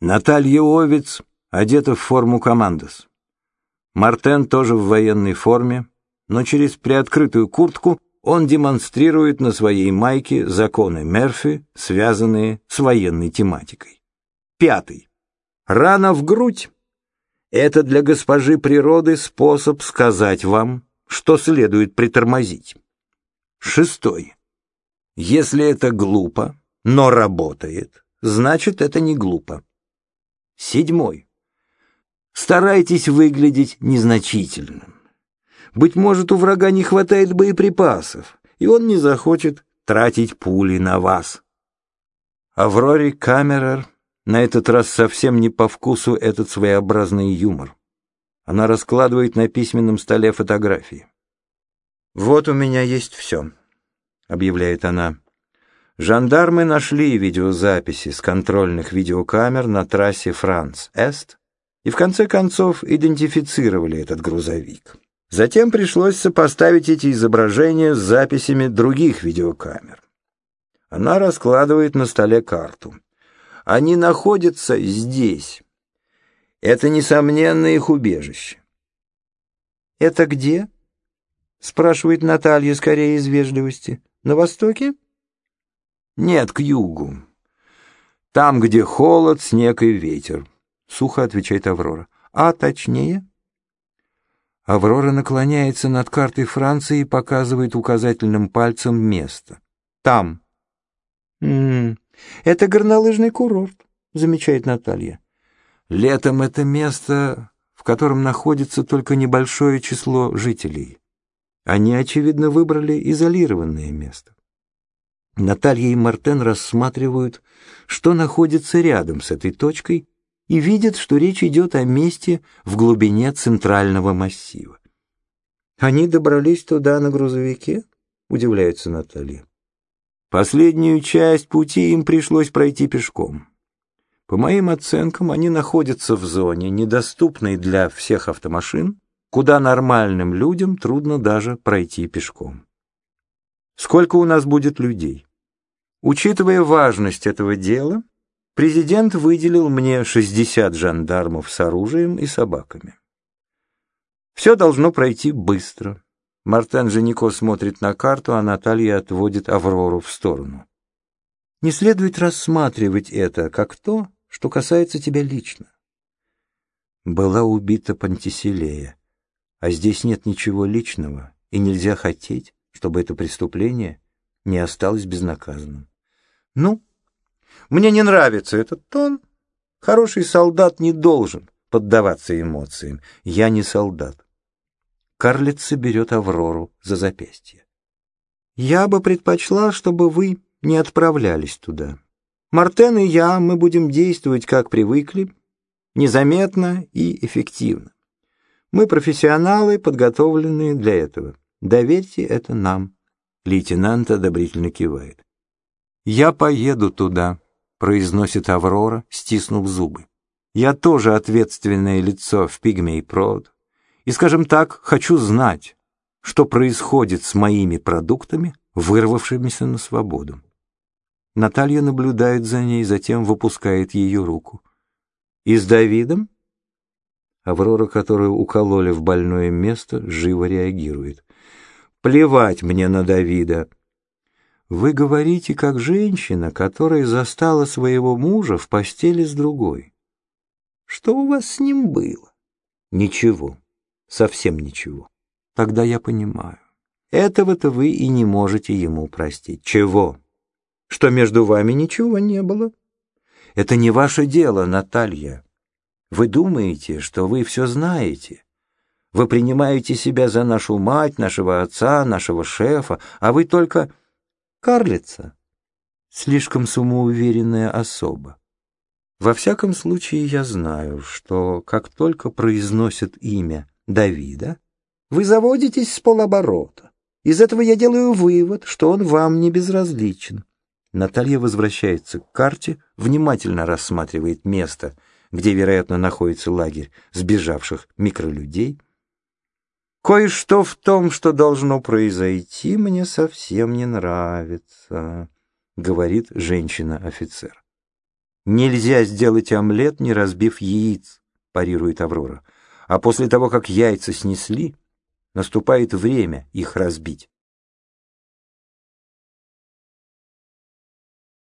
Наталья Овец одета в форму командос. Мартен тоже в военной форме, но через приоткрытую куртку он демонстрирует на своей майке законы Мерфи, связанные с военной тематикой. Пятый. Рана в грудь — это для госпожи природы способ сказать вам, что следует притормозить. Шестой. Если это глупо, но работает, значит, это не глупо. Седьмой. Старайтесь выглядеть незначительным. Быть может, у врага не хватает боеприпасов, и он не захочет тратить пули на вас. Авроре Камерер на этот раз совсем не по вкусу этот своеобразный юмор. Она раскладывает на письменном столе фотографии. «Вот у меня есть все», — объявляет она. Жандармы нашли видеозаписи с контрольных видеокамер на трассе Франц-Эст и в конце концов идентифицировали этот грузовик. Затем пришлось сопоставить эти изображения с записями других видеокамер. Она раскладывает на столе карту. Они находятся здесь. Это, несомненно, их убежище. «Это где?» — спрашивает Наталья скорее из вежливости. «На востоке?» «Нет, к югу. Там, где холод, снег и ветер», — сухо отвечает Аврора. «А точнее?» Аврора наклоняется над картой Франции и показывает указательным пальцем место. «Там». «М «М-м, -м, «Это горнолыжный курорт», — замечает Наталья. «Летом это место, в котором находится только небольшое число жителей. Они, очевидно, выбрали изолированное место. Наталья и Мартен рассматривают, что находится рядом с этой точкой, и видят, что речь идет о месте в глубине центрального массива. «Они добрались туда на грузовике?» — удивляется Наталья. Последнюю часть пути им пришлось пройти пешком. По моим оценкам, они находятся в зоне, недоступной для всех автомашин, куда нормальным людям трудно даже пройти пешком. Сколько у нас будет людей? Учитывая важность этого дела, президент выделил мне 60 жандармов с оружием и собаками. Все должно пройти быстро. Мартен Женико смотрит на карту, а Наталья отводит Аврору в сторону. Не следует рассматривать это как то, что касается тебя лично. Была убита Пантиселея, а здесь нет ничего личного, и нельзя хотеть, чтобы это преступление не осталось безнаказанным. Ну, мне не нравится этот тон. Хороший солдат не должен поддаваться эмоциям. Я не солдат. Карлица берет Аврору за запястье. Я бы предпочла, чтобы вы не отправлялись туда. Мартен и я, мы будем действовать, как привыкли, незаметно и эффективно. Мы профессионалы, подготовленные для этого. Доверьте это нам. Лейтенант одобрительно кивает. «Я поеду туда», — произносит Аврора, стиснув зубы. «Я тоже ответственное лицо в Пигмей Прод. И, скажем так, хочу знать, что происходит с моими продуктами, вырвавшимися на свободу». Наталья наблюдает за ней, затем выпускает ее руку. «И с Давидом?» Аврора, которую укололи в больное место, живо реагирует. Плевать мне на Давида. Вы говорите, как женщина, которая застала своего мужа в постели с другой. Что у вас с ним было? Ничего. Совсем ничего. Тогда я понимаю. Этого-то вы и не можете ему простить. Чего? Что между вами ничего не было? Это не ваше дело, Наталья. Вы думаете, что вы все знаете, вы принимаете себя за нашу мать, нашего отца, нашего шефа, а вы только карлица, слишком самоуверенная особа. Во всяком случае, я знаю, что как только произносят имя Давида, вы заводитесь с полоборота. Из этого я делаю вывод, что он вам не безразличен. Наталья возвращается к карте, внимательно рассматривает место, где, вероятно, находится лагерь сбежавших микролюдей, Кое-что в том, что должно произойти, мне совсем не нравится, говорит женщина-офицер. Нельзя сделать омлет, не разбив яиц, парирует Аврора. А после того, как яйца снесли, наступает время их разбить.